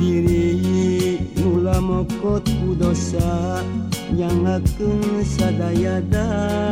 diri Mula mokot kudosa yang sadaya sadayada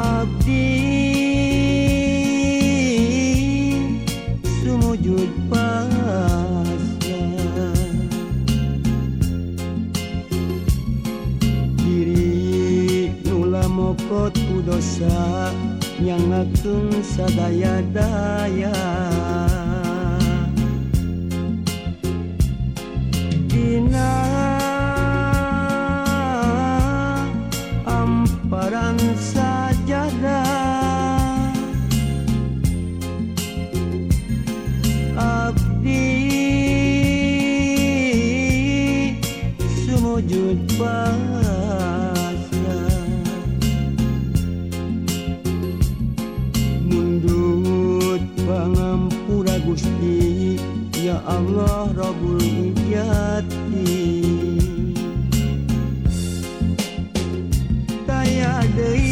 abdi. Sumujud pasrah. Diri nula mokot ku dosa yang ngatung sadaya daya wujud bahasa. Mundut pangampura Gusti ya Allah Rabbul Hijati kaya deui